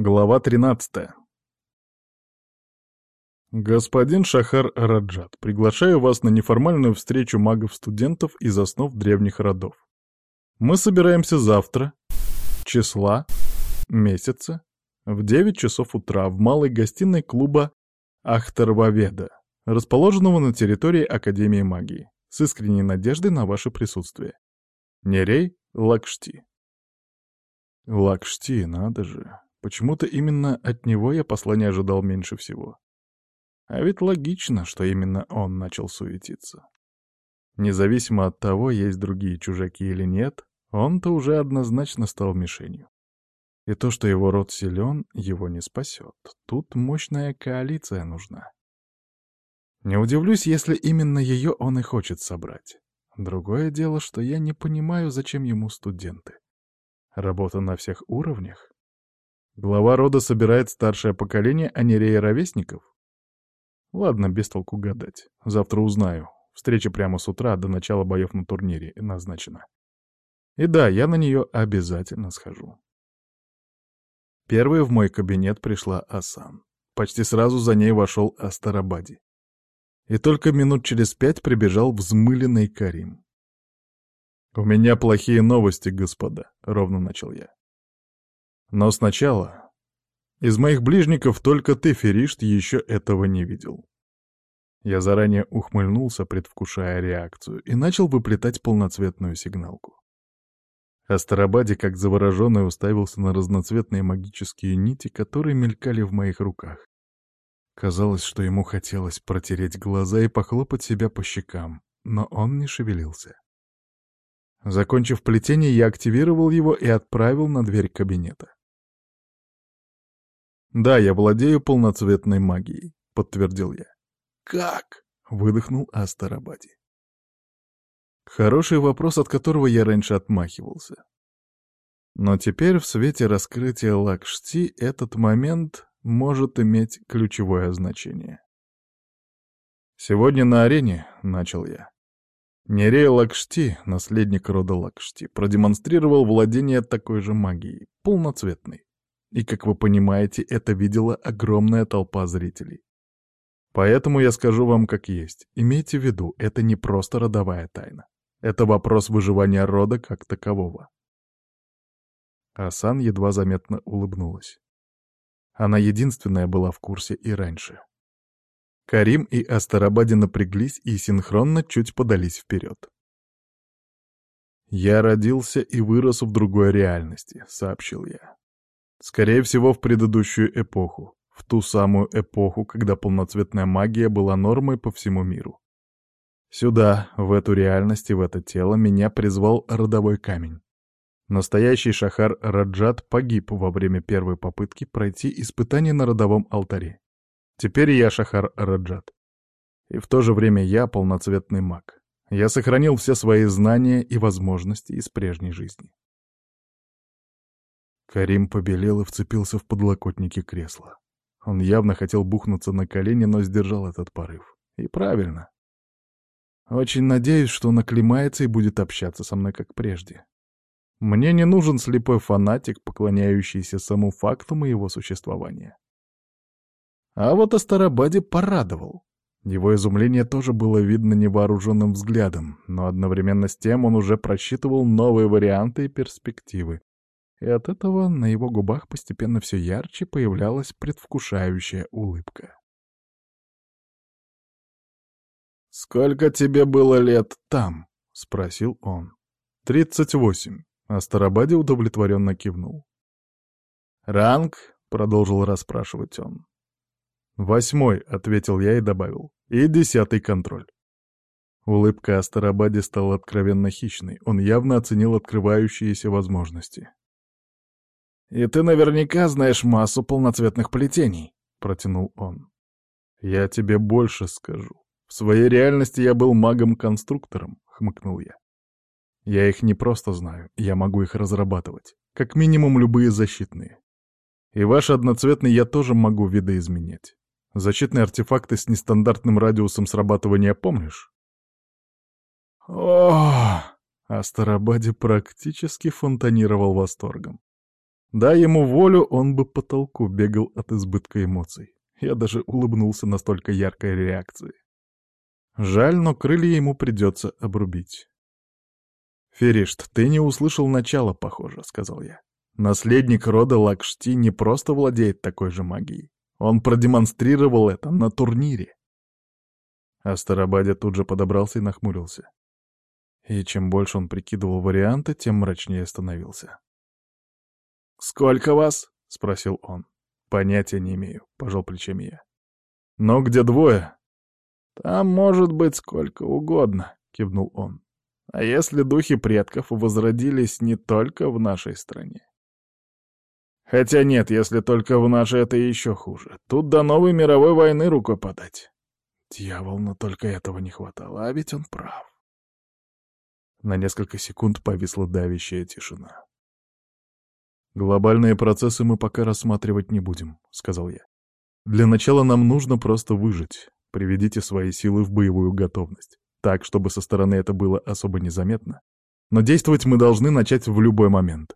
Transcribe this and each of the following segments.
Глава 13. Господин Шахар Раджат, приглашаю вас на неформальную встречу магов-студентов из основ древних родов. Мы собираемся завтра, числа, месяца, в 9 часов утра в малой гостиной клуба Ахтарваведа, расположенного на территории Академии магии, с искренней надеждой на ваше присутствие. Нерей Лакшти. Лакшти, надо же. Почему-то именно от него я послания ожидал меньше всего. А ведь логично, что именно он начал суетиться. Независимо от того, есть другие чужаки или нет, он-то уже однозначно стал мишенью. И то, что его род силен, его не спасет. Тут мощная коалиция нужна. Не удивлюсь, если именно ее он и хочет собрать. Другое дело, что я не понимаю, зачем ему студенты. Работа на всех уровнях? Глава рода собирает старшее поколение, а не ровесников? Ладно, без толку гадать. Завтра узнаю. Встреча прямо с утра до начала боев на турнире назначена. И да, я на нее обязательно схожу. Первой в мой кабинет пришла Асан. Почти сразу за ней вошел Астарабади. И только минут через пять прибежал взмыленный Карим. «У меня плохие новости, господа», — ровно начал я. Но сначала... Из моих ближников только ты, Феришт, еще этого не видел. Я заранее ухмыльнулся, предвкушая реакцию, и начал выплетать полноцветную сигналку. Астарабаде, как завороженный, уставился на разноцветные магические нити, которые мелькали в моих руках. Казалось, что ему хотелось протереть глаза и похлопать себя по щекам, но он не шевелился. Закончив плетение, я активировал его и отправил на дверь кабинета. «Да, я владею полноцветной магией», — подтвердил я. «Как?» — выдохнул Астарабади. Хороший вопрос, от которого я раньше отмахивался. Но теперь в свете раскрытия Лакшти этот момент может иметь ключевое значение. «Сегодня на арене», — начал я, — Нерей Лакшти, наследник рода Лакшти, продемонстрировал владение такой же магией, полноцветной. И, как вы понимаете, это видела огромная толпа зрителей. Поэтому я скажу вам как есть. Имейте в виду, это не просто родовая тайна. Это вопрос выживания рода как такового. Асан едва заметно улыбнулась. Она единственная была в курсе и раньше. Карим и Астарабаде напряглись и синхронно чуть подались вперед. «Я родился и вырос в другой реальности», — сообщил я. Скорее всего, в предыдущую эпоху. В ту самую эпоху, когда полноцветная магия была нормой по всему миру. Сюда, в эту реальность и в это тело, меня призвал родовой камень. Настоящий Шахар Раджат погиб во время первой попытки пройти испытание на родовом алтаре. Теперь я Шахар Раджат. И в то же время я полноцветный маг. Я сохранил все свои знания и возможности из прежней жизни. Карим побелел и вцепился в подлокотники кресла. Он явно хотел бухнуться на колени, но сдержал этот порыв. И правильно. Очень надеюсь, что он оклемается и будет общаться со мной как прежде. Мне не нужен слепой фанатик, поклоняющийся саму факту моего существования. А вот Астарабаде порадовал. Его изумление тоже было видно невооруженным взглядом, но одновременно с тем он уже просчитывал новые варианты и перспективы, и от этого на его губах постепенно все ярче появлялась предвкушающая улыбка. «Сколько тебе было лет там?» — спросил он. «Тридцать восемь», — а Старобаде удовлетворенно кивнул. «Ранг?» — продолжил расспрашивать он. «Восьмой», — ответил я и добавил. «И десятый контроль». Улыбка Астарабаде стала откровенно хищной. Он явно оценил открывающиеся возможности. «И ты наверняка знаешь массу полноцветных плетений», — протянул он. «Я тебе больше скажу. В своей реальности я был магом-конструктором», — хмыкнул я. «Я их не просто знаю, я могу их разрабатывать. Как минимум любые защитные. И ваш одноцветный я тоже могу видоизменять. Защитные артефакты с нестандартным радиусом срабатывания помнишь?» «О!» Астарабаде практически фонтанировал восторгом. Дай ему волю, он бы по толку бегал от избытка эмоций. Я даже улыбнулся настолько яркой реакции. Жаль, но крылья ему придется обрубить. «Феришт, ты не услышал начала, похоже», — сказал я. «Наследник рода Лакшти не просто владеет такой же магией. Он продемонстрировал это на турнире». Астарабадя тут же подобрался и нахмурился. И чем больше он прикидывал варианты, тем мрачнее становился. «Сколько вас?» — спросил он. «Понятия не имею», — пожал плечами я. «Но где двое?» «Там может быть сколько угодно», — кивнул он. «А если духи предков возродились не только в нашей стране?» «Хотя нет, если только в нашей, это еще хуже. Тут до новой мировой войны рукой подать». Дьявол, но только этого не хватало, а ведь он прав. На несколько секунд повисла давящая тишина. «Глобальные процессы мы пока рассматривать не будем», — сказал я. «Для начала нам нужно просто выжить. Приведите свои силы в боевую готовность. Так, чтобы со стороны это было особо незаметно. Но действовать мы должны начать в любой момент.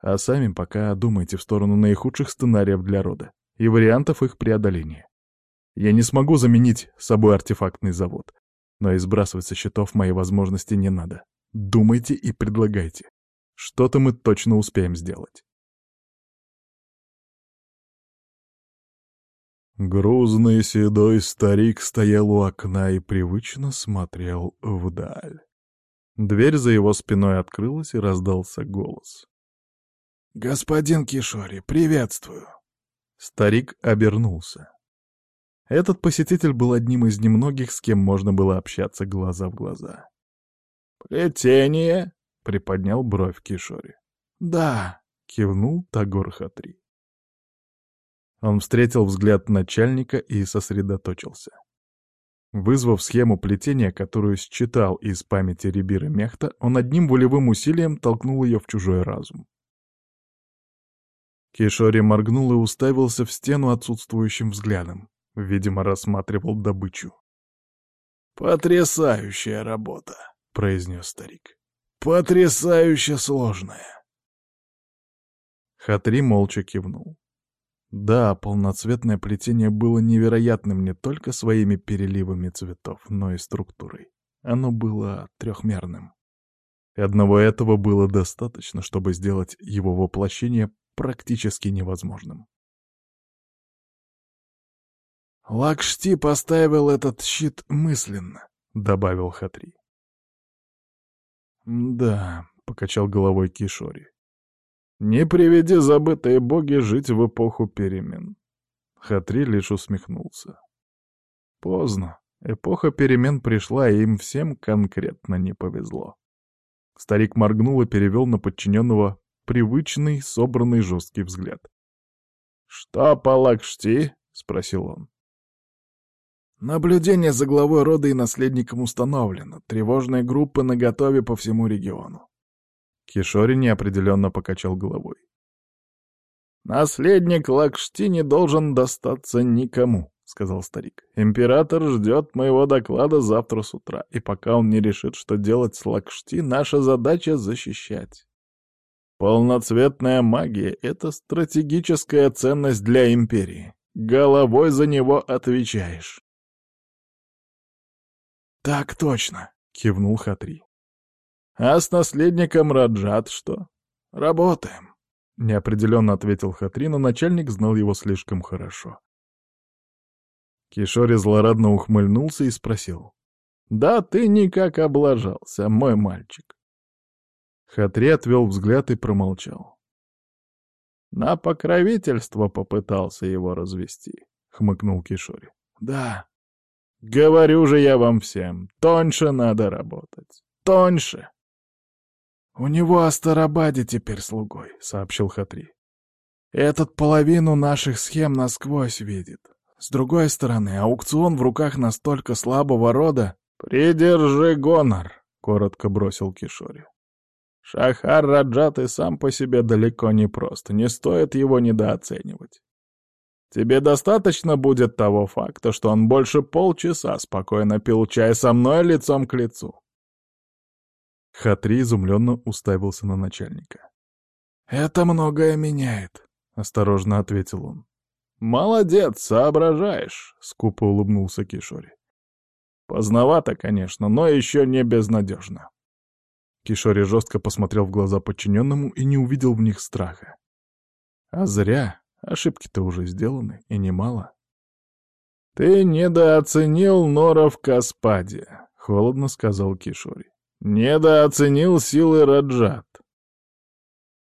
А сами пока думайте в сторону наихудших сценариев для рода и вариантов их преодоления. Я не смогу заменить собой артефактный завод, но избрасывать со счетов мои возможности не надо. Думайте и предлагайте. Что-то мы точно успеем сделать. Грузный седой старик стоял у окна и привычно смотрел вдаль. Дверь за его спиной открылась, и раздался голос. «Господин Кишори, приветствую!» Старик обернулся. Этот посетитель был одним из немногих, с кем можно было общаться глаза в глаза. «Плетение?» — приподнял бровь Кишори. «Да», — кивнул Тагор Хатри. Он встретил взгляд начальника и сосредоточился. Вызвав схему плетения, которую считал из памяти Рибира Мехта, он одним волевым усилием толкнул ее в чужой разум. Кишори моргнул и уставился в стену отсутствующим взглядом. Видимо, рассматривал добычу. «Потрясающая работа!» — произнес старик. «Потрясающе сложная!» Хатри молча кивнул. Да, полноцветное плетение было невероятным не только своими переливами цветов, но и структурой. Оно было трехмерным. И одного этого было достаточно, чтобы сделать его воплощение практически невозможным. «Лакшти поставил этот щит мысленно», — добавил Хатри. «Да», — покачал головой Кишори. Не приведи забытые боги жить в эпоху перемен. Хатри лишь усмехнулся. Поздно. Эпоха перемен пришла, и им всем конкретно не повезло. Старик моргнул и перевел на подчиненного привычный, собранный жесткий взгляд. «Что по Лакшти?» — спросил он. Наблюдение за главой рода и наследником установлено. Тревожные группы наготове по всему региону. Кишори неопределенно покачал головой. «Наследник Лакшти не должен достаться никому», — сказал старик. «Император ждет моего доклада завтра с утра, и пока он не решит, что делать с Лакшти, наша задача — защищать. Полноцветная магия — это стратегическая ценность для империи. Головой за него отвечаешь». «Так точно», — кивнул Хатри. А с наследником Раджат что? Работаем. Неопределенно ответил Хатри, но начальник знал его слишком хорошо. Кишори злорадно ухмыльнулся и спросил. «Да ты никак облажался, мой мальчик». Хатри отвел взгляд и промолчал. «На покровительство попытался его развести», — хмыкнул Кишори. «Да. Говорю же я вам всем, тоньше надо работать. Тоньше!» «У него Астарабаде теперь слугой», — сообщил Хатри. «Этот половину наших схем насквозь видит. С другой стороны, аукцион в руках настолько слабого рода...» «Придержи гонор», — коротко бросил Кишори. «Шахар Раджат и сам по себе далеко не прост, не стоит его недооценивать. Тебе достаточно будет того факта, что он больше полчаса спокойно пил чай со мной лицом к лицу. Хатри изумленно уставился на начальника. «Это многое меняет», — осторожно ответил он. «Молодец, соображаешь», — скупо улыбнулся Кишори. «Поздновато, конечно, но еще не безнадежно». Кишори жестко посмотрел в глаза подчиненному и не увидел в них страха. А зря, ошибки-то уже сделаны, и немало. «Ты недооценил Нора в Каспаде», — холодно сказал Кишори. «Недооценил силы Раджат.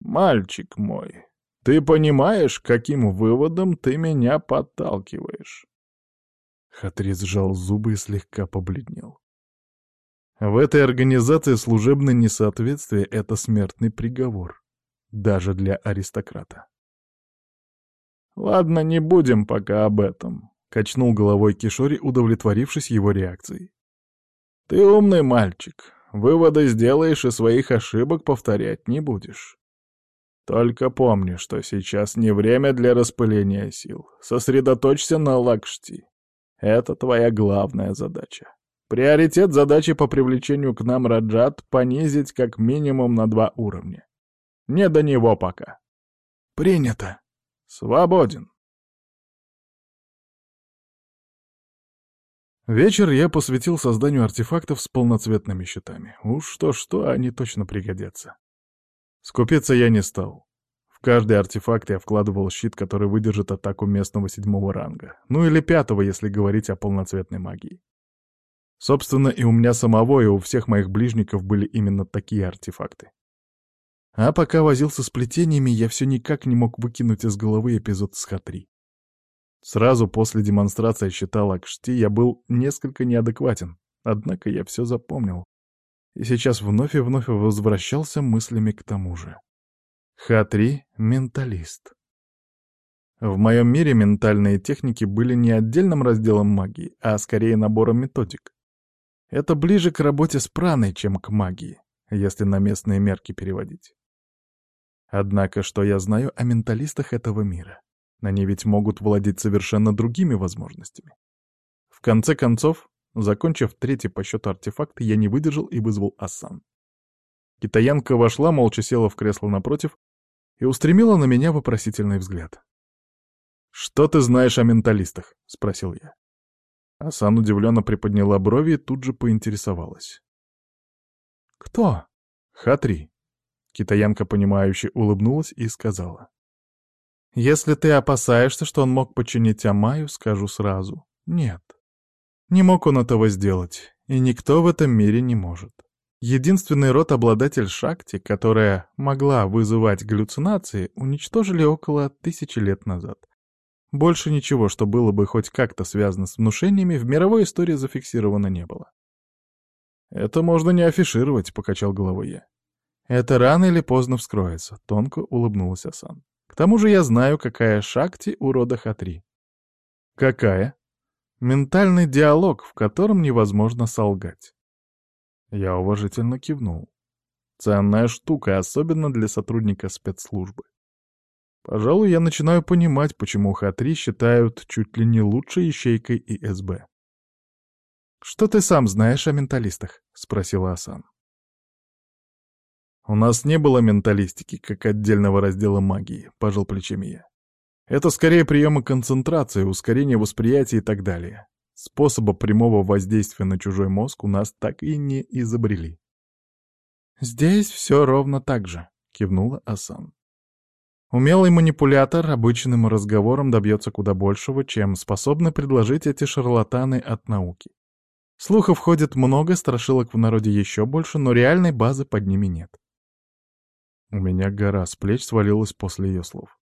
Мальчик мой, ты понимаешь, каким выводом ты меня подталкиваешь?» Хатри сжал зубы и слегка побледнел. В этой организации служебное несоответствие — это смертный приговор. Даже для аристократа. «Ладно, не будем пока об этом», — качнул головой Кишори, удовлетворившись его реакцией. «Ты умный мальчик. Выводы сделаешь и своих ошибок повторять не будешь. Только помни, что сейчас не время для распыления сил. Сосредоточься на Лакшти. Это твоя главная задача. Приоритет задачи по привлечению к нам Раджат понизить как минимум на два уровня. Не до него пока. Принято. Свободен. Вечер я посвятил созданию артефактов с полноцветными щитами. Уж что-что, они точно пригодятся. Скупиться я не стал. В каждый артефакт я вкладывал щит, который выдержит атаку местного седьмого ранга. Ну или пятого, если говорить о полноцветной магии. Собственно, и у меня самого, и у всех моих ближников были именно такие артефакты. А пока возился с плетениями, я все никак не мог выкинуть из головы эпизод с Х-3. Сразу после демонстрации щита Лакшти я был несколько неадекватен, однако я все запомнил и сейчас вновь и вновь возвращался мыслями к тому же. Х-3 — менталист. В моем мире ментальные техники были не отдельным разделом магии, а скорее набором методик. Это ближе к работе с праной, чем к магии, если на местные мерки переводить. Однако, что я знаю о менталистах этого мира? Они ведь могут владеть совершенно другими возможностями. В конце концов, Закончив третий по счету артефакт, я не выдержал и вызвал Асан. Китаянка вошла, молча села в кресло напротив и устремила на меня вопросительный взгляд. «Что ты знаешь о менталистах?» — спросил я. Асан удивленно приподняла брови и тут же поинтересовалась. «Кто?» «Хатри». Китаянка, понимающе улыбнулась и сказала. «Если ты опасаешься, что он мог починить Амаю, скажу сразу. Нет. Не мог он этого сделать, и никто в этом мире не может. Единственный род-обладатель Шакти, которая могла вызывать галлюцинации, уничтожили около тысячи лет назад. Больше ничего, что было бы хоть как-то связано с внушениями, в мировой истории зафиксировано не было. «Это можно не афишировать», — покачал головой я. «Это рано или поздно вскроется», — тонко улыбнулась Асан. «К тому же я знаю, какая Шакти у рода Хатри». «Какая?» Ментальный диалог, в котором невозможно солгать. Я уважительно кивнул. Ценная штука, особенно для сотрудника спецслужбы. Пожалуй, я начинаю понимать, почему Х-3 считают чуть ли не лучшей ищейкой ИСБ. «Что ты сам знаешь о менталистах?» — спросила Асан. «У нас не было менталистики, как отдельного раздела магии», — пожал плечами я. Это скорее приемы концентрации, ускорение восприятия и так далее. Способа прямого воздействия на чужой мозг у нас так и не изобрели. «Здесь все ровно так же», — кивнула Асан. Умелый манипулятор обычным разговором добьется куда большего, чем способны предложить эти шарлатаны от науки. Слухов ходит много, страшилок в народе еще больше, но реальной базы под ними нет. У меня гора с плеч свалилась после ее слов.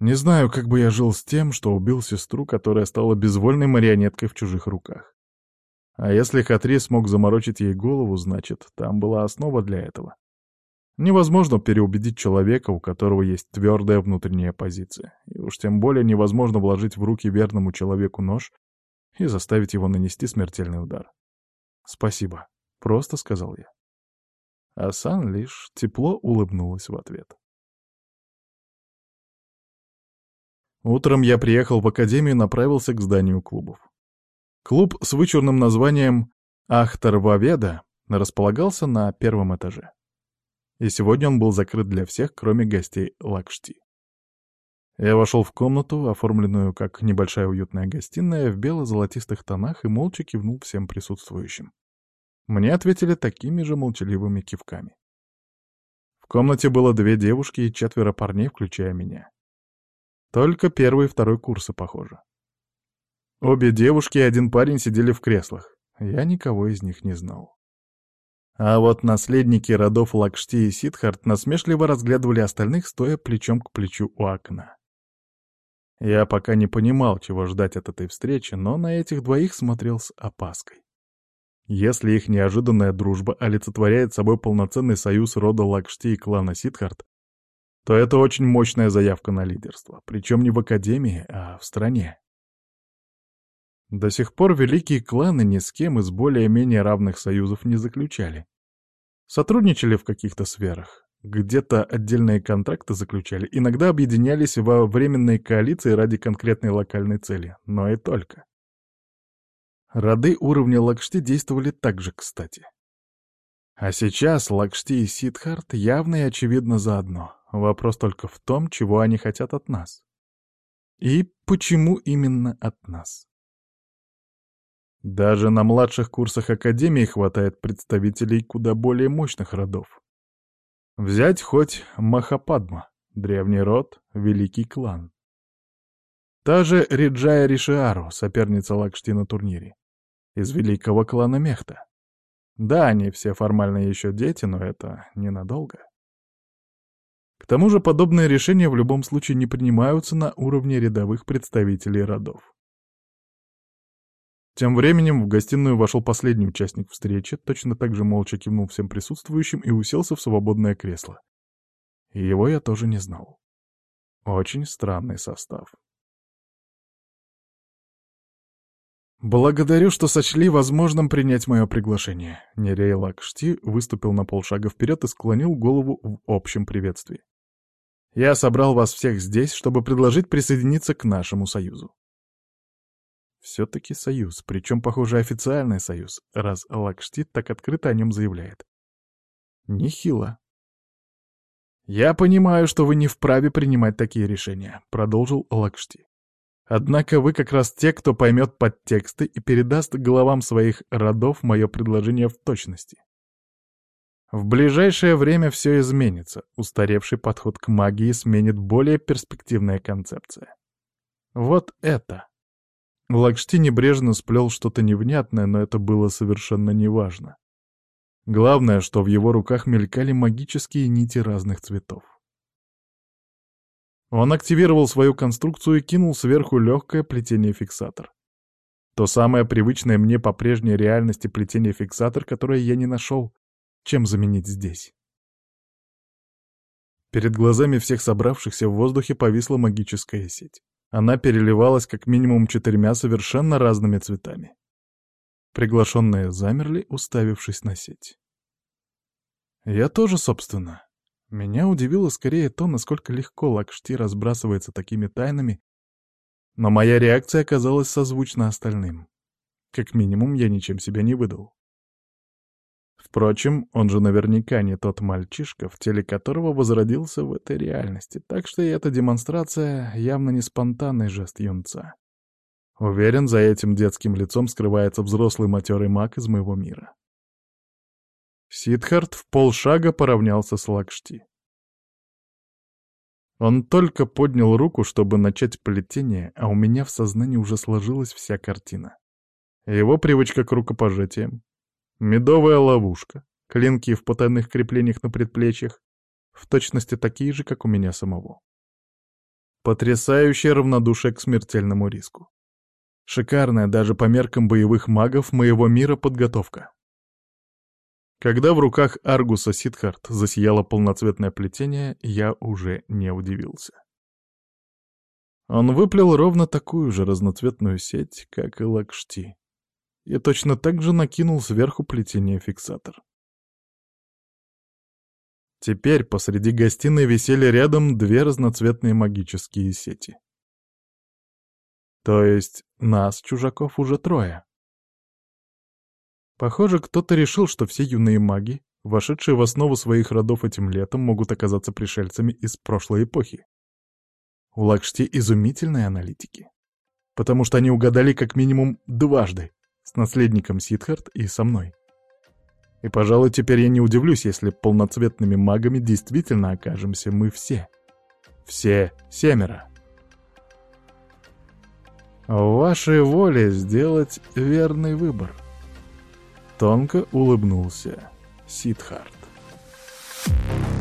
Не знаю, как бы я жил с тем, что убил сестру, которая стала безвольной марионеткой в чужих руках. А если Хатри смог заморочить ей голову, значит, там была основа для этого. Невозможно переубедить человека, у которого есть твердая внутренняя позиция. И уж тем более невозможно вложить в руки верному человеку нож и заставить его нанести смертельный удар. «Спасибо», — просто сказал я. Асан лишь тепло улыбнулась в ответ. Утром я приехал в академию и направился к зданию клубов. Клуб с вычурным названием «Ахтарваведа» располагался на первом этаже. и сегодня он был закрыт для всех, кроме гостей Лакшти. Я вошел в комнату, оформленную как небольшая уютная гостиная, в бело-золотистых тонах и молча кивнул всем присутствующим. Мне ответили такими же молчаливыми кивками. В комнате было две девушки и четверо парней, включая меня. Только первый и второй курсы, похоже. Обе девушки и один парень сидели в креслах. Я никого из них не знал. А вот наследники родов Лакшти и Сидхарт насмешливо разглядывали остальных, стоя плечом к плечу у окна. Я пока не понимал, чего ждать от этой встречи, но на этих двоих смотрел с опаской. Если их неожиданная дружба олицетворяет собой полноценный союз рода Лакшти и клана Сидхарт, то это очень мощная заявка на лидерство, причем не в Академии, а в стране. До сих пор великие кланы ни с кем из более-менее равных союзов не заключали. Сотрудничали в каких-то сферах, где-то отдельные контракты заключали, иногда объединялись во временные коалиции ради конкретной локальной цели, но и только. Роды уровня Лакшти действовали так же кстати. А сейчас Лакшти и Сидхарт явно и очевидно заодно. Вопрос только в том, чего они хотят от нас. И почему именно от нас. Даже на младших курсах Академии хватает представителей куда более мощных родов. Взять хоть Махападма, древний род, великий клан. Та же Риджая Ришиару, соперница Лакшти на турнире, из великого клана Мехта. Да, они все формально еще дети, но это ненадолго. К тому же подобные решения в любом случае не принимаются на уровне рядовых представителей родов. Тем временем в гостиную вошел последний участник встречи, точно так же молча кивнул всем присутствующим и уселся в свободное кресло. его я тоже не знал. Очень странный состав. «Благодарю, что сочли возможным принять мое приглашение». Нерей Лакшти выступил на полшага вперед и склонил голову в общем приветствии. «Я собрал вас всех здесь, чтобы предложить присоединиться к нашему союзу. Все-таки союз, причем, похоже, официальный союз, раз Лакштит так открыто о нем заявляет. Нехило. «Я понимаю, что вы не вправе принимать такие решения», — продолжил Лакшти. «Однако вы как раз те, кто поймет подтексты и передаст главам своих родов мое предложение в точности. В ближайшее время все изменится, устаревший подход к магии сменит более перспективная концепция. Вот это. Лакшти небрежно сплел что-то невнятное, но это было совершенно неважно. Главное, что в его руках мелькали магические нити разных цветов. Он активировал свою конструкцию и кинул сверху легкое плетение-фиксатор. То самое привычное мне по прежней реальности плетение-фиксатор, которое я не нашел, чем заменить здесь. Перед глазами всех собравшихся в воздухе повисла магическая сеть. Она переливалась как минимум четырьмя совершенно разными цветами. Приглашенные замерли, уставившись на сеть. Я тоже, собственно. Меня удивило скорее то, насколько легко Лакшти разбрасывается такими тайнами, но моя реакция оказалась созвучна остальным. Как минимум, я ничем себя не выдал. Впрочем, он же наверняка не тот мальчишка, в теле которого возродился в этой реальности, так что и эта демонстрация явно не спонтанный жест юнца. Уверен, за этим детским лицом скрывается взрослый матерый маг из моего мира. Сидхарт в полшага поравнялся с Лакшти. Он только поднял руку, чтобы начать плетение, а у меня в сознании уже сложилась вся картина. Его привычка к рукопожатиям, Медовая ловушка, клинки в потайных креплениях на предплечьях, в точности такие же, как у меня самого. Потрясающее равнодушие к смертельному риску. Шикарная даже по меркам боевых магов моего мира подготовка. Когда в руках Аргуса Сидхарт засияло полноцветное плетение, я уже не удивился. Он выплел ровно такую же разноцветную сеть, как и Лакшти и точно так же накинул сверху плетение-фиксатор. Теперь посреди гостиной висели рядом две разноцветные магические сети. То есть нас, чужаков, уже трое. Похоже, кто-то решил, что все юные маги, вошедшие в основу своих родов этим летом, могут оказаться пришельцами из прошлой эпохи. У Лакшти изумительные аналитики. Потому что они угадали как минимум дважды с наследником Сидхарт и со мной. И, пожалуй, теперь я не удивлюсь, если полноцветными магами действительно окажемся мы все. Все семеро. В вашей воле сделать верный выбор. Тонко улыбнулся Сидхарт. Thank you.